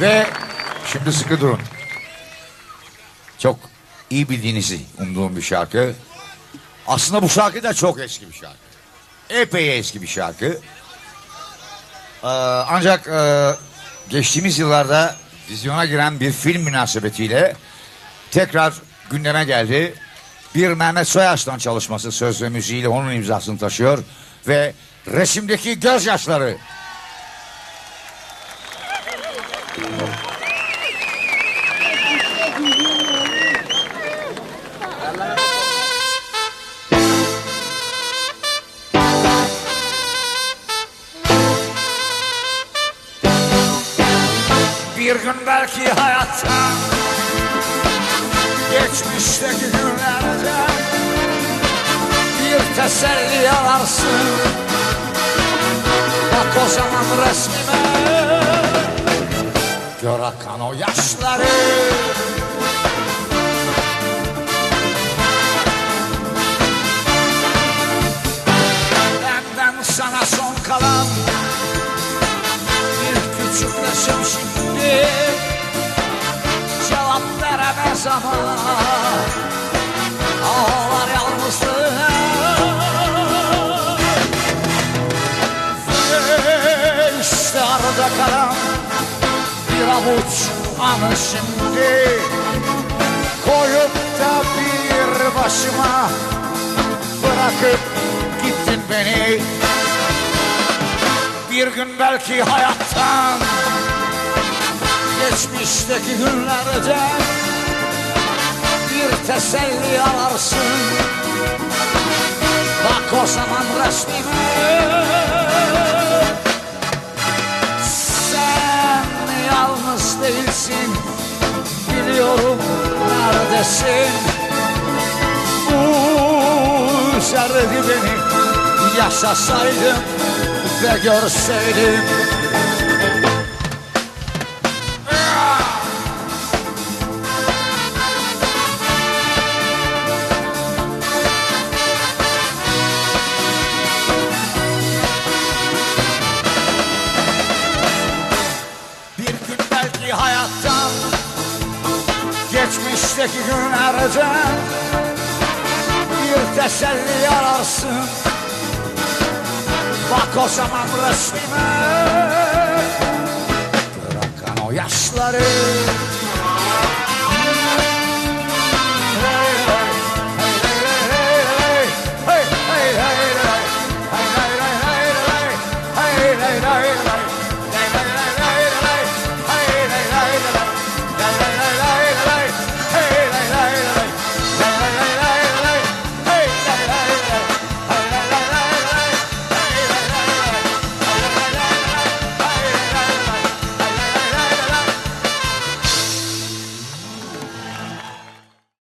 Ve şimdi sıkı durun. Çok iyi bildiğinizi umduğum bir şarkı. Aslında bu şarkı da çok eski bir şarkı. Epey eski bir şarkı. Ee, ancak e, geçtiğimiz yıllarda vizyona giren bir film münasebetiyle tekrar gündeme geldi. Bir Mehmet Soyarslan çalışması söz ve müziğiyle onun imzasını taşıyor ve resimdeki gözyaşları Bir gün belki hayatta Geçmişteki günlerde Bir teselli ararsın Bak o zaman resmime. Gör akan o yaşları. Benden sana son kalan bir küçük resim şimdi Cevap veremez ama Ağlar yalnızlığa. İşte arada kalan Bir avuç anı şimdi. Koyup da bir başıma Bırakıp gittin beni. Bir gün belki hayattan Geçmişteki günlerden Bir teselli ararsın Bak o zaman resmime Sen yalnız değilsin Biliyorum neredesin? Üzerdi beni Yaşasaydım ve görseydim belki hayattan Geçmişteki günlerden Bir teselli ararsın. Bak o zaman resmime Bırakan o yaşları